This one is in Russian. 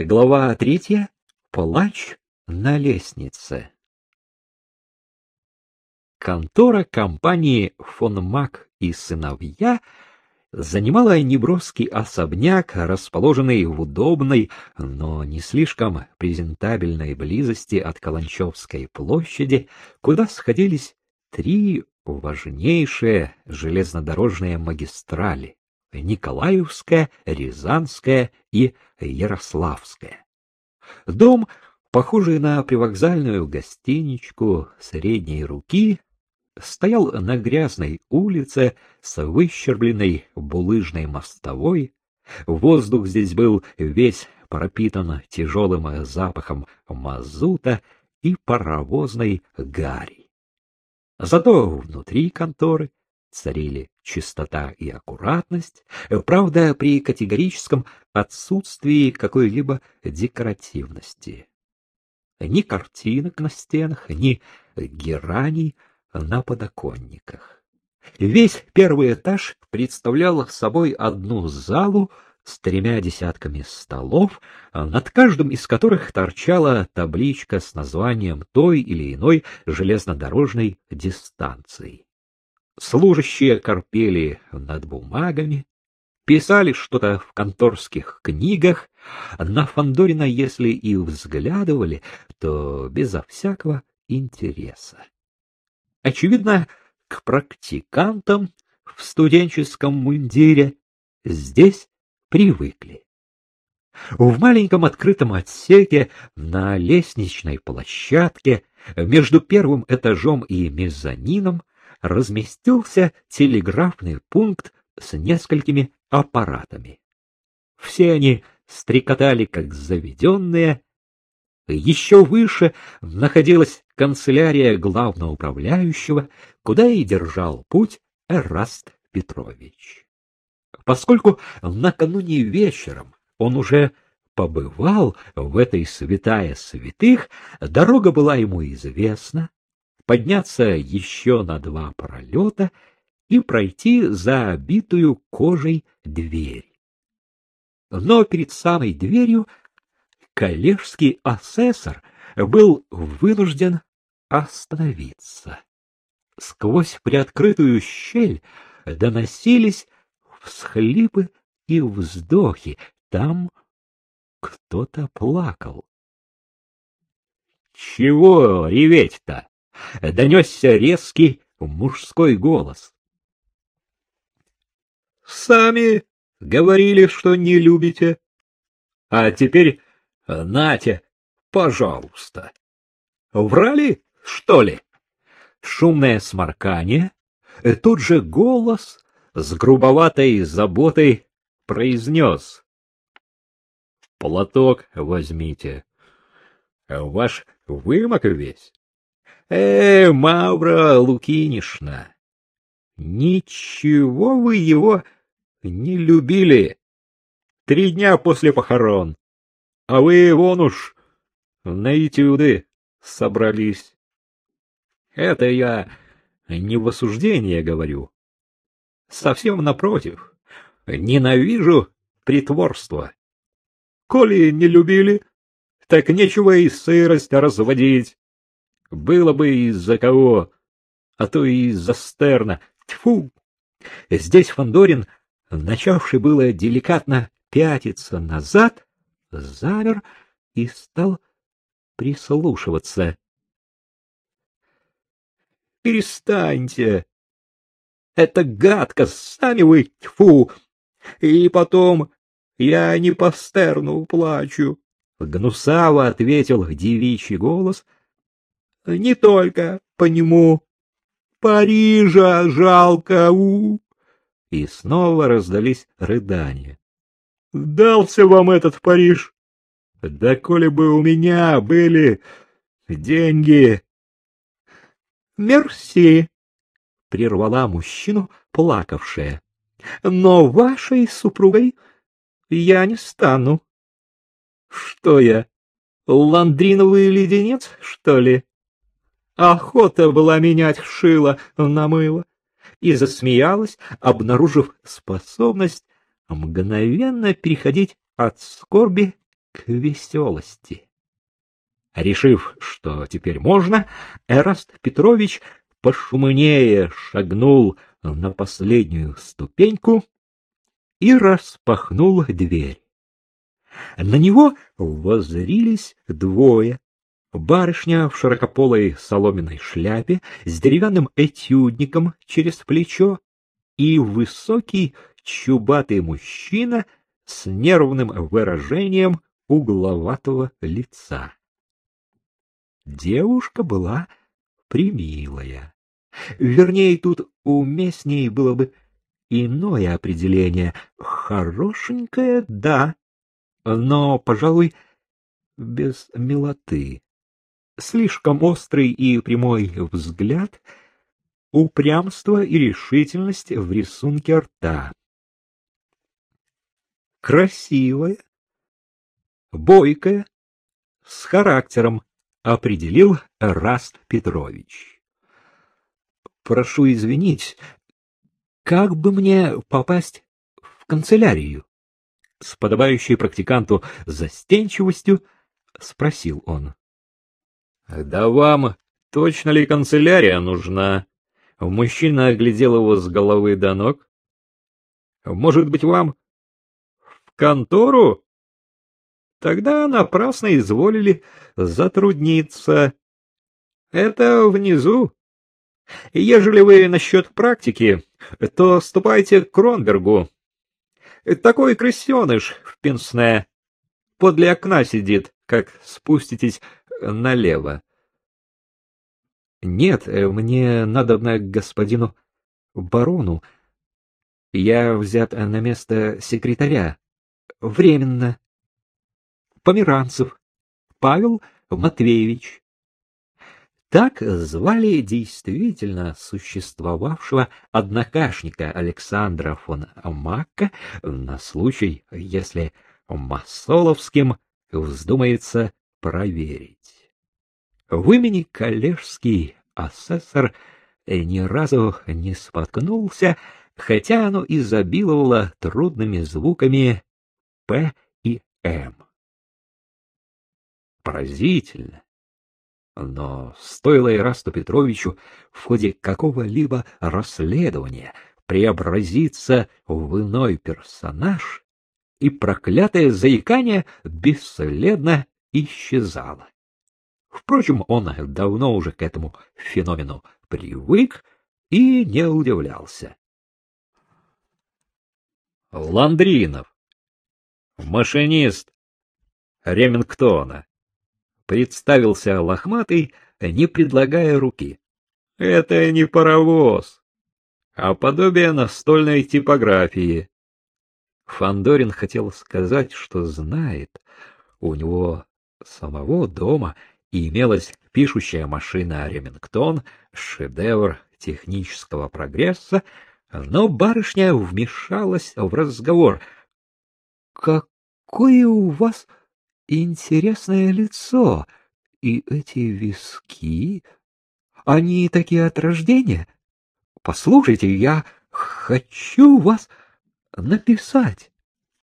Глава третья. Плач на лестнице. Контора компании фон Мак и сыновья занимала неброский особняк, расположенный в удобной, но не слишком презентабельной близости от Каланчевской площади, куда сходились три важнейшие железнодорожные магистрали Николаевская, Рязанская и Ярославская. Дом, похожий на привокзальную гостиничку средней руки, стоял на грязной улице с выщербленной булыжной мостовой. Воздух здесь был весь пропитан тяжелым запахом мазута и паровозной гари. Зато внутри конторы царили чистота и аккуратность, правда, при категорическом отсутствии какой-либо декоративности. Ни картинок на стенах, ни гераний на подоконниках. Весь первый этаж представлял собой одну залу с тремя десятками столов, над каждым из которых торчала табличка с названием той или иной железнодорожной дистанции. Служащие корпели над бумагами, писали что-то в конторских книгах, на Фандорина, если и взглядывали, то безо всякого интереса. Очевидно, к практикантам в студенческом мундире здесь привыкли. В маленьком открытом отсеке на лестничной площадке между первым этажом и мезонином разместился телеграфный пункт с несколькими аппаратами. Все они стрекотали как заведенные. Еще выше находилась канцелярия главного управляющего, куда и держал путь Эраст Петрович. Поскольку накануне вечером он уже побывал в этой святая святых, дорога была ему известна, подняться еще на два пролета и пройти за обитую кожей дверь. Но перед самой дверью коллежский асессор был вынужден остановиться. Сквозь приоткрытую щель доносились всхлипы и вздохи. Там кто-то плакал. — Чего реветь-то? Донесся резкий мужской голос. Сами говорили, что не любите. А теперь, Натя, пожалуйста. Врали, что ли? Шумное сморкание, тут же голос с грубоватой заботой произнес. Платок возьмите. Ваш вымок весь. Э, Мавра Лукинишна, ничего вы его не любили. Три дня после похорон, а вы вон уж на этюды собрались. Это я не в осуждение говорю. Совсем напротив, ненавижу притворство. Коли не любили, так нечего и сырость разводить. Было бы из-за кого, а то и из-за Стерна. Тьфу! Здесь Фандорин, начавший было деликатно пятиться назад, замер и стал прислушиваться. Перестаньте! Это гадко, сами вы, тьфу! И потом я не по Стерну плачу. Гнусаво ответил девичий голос — не только по нему. Парижа жалко, у. И снова раздались рыдания. Дался вам этот Париж. Да коли бы у меня были деньги. Мерси, прервала мужчину плакавшая. Но вашей супругой я не стану. Что я, ландриновый леденец, что ли? Охота была менять шило на мыло. И засмеялась, обнаружив способность мгновенно переходить от скорби к веселости. Решив, что теперь можно, Эраст Петрович пошумнее шагнул на последнюю ступеньку и распахнул дверь. На него воззрились двое. Барышня в широкополой соломенной шляпе с деревянным этюдником через плечо и высокий чубатый мужчина с нервным выражением угловатого лица. Девушка была примилая. Вернее, тут уместнее было бы иное определение. Хорошенькая, да, но, пожалуй, без милоты. Слишком острый и прямой взгляд, упрямство и решительность в рисунке рта. Красивая, бойкая, с характером, определил Раст Петрович. Прошу извинить, как бы мне попасть в канцелярию? С подобающей практиканту застенчивостью спросил он. — Да вам точно ли канцелярия нужна? Мужчина оглядел его с головы до ног. — Может быть, вам в контору? Тогда напрасно изволили затрудниться. Это внизу. Ежели вы насчет практики, то ступайте к Кронбергу. Такой крысеныш в пенсне. Подле окна сидит, как спуститесь налево. Нет, мне надо на господину барону. Я взят на место секретаря. Временно. Померанцев. Павел Матвеевич. Так звали действительно существовавшего однокашника Александра фон Макка на случай, если Масоловским вздумается проверить. В имени коллежский асессор ни разу не споткнулся, хотя оно изобиловало трудными звуками «П» и «М». Поразительно! Но стоило Ирасту Петровичу в ходе какого-либо расследования преобразиться в иной персонаж, и проклятое заикание бесследно исчезало. Впрочем, он давно уже к этому феномену привык и не удивлялся. Ландринов, машинист Ремингтона, Представился лохматый, не предлагая руки. Это не паровоз, а подобие настольной типографии. Фандорин хотел сказать, что знает, у него самого дома имелась пишущая машина Ремингтон, шедевр технического прогресса, но барышня вмешалась в разговор. — Какое у вас интересное лицо. И эти виски... Они такие от рождения? Послушайте, я хочу вас написать.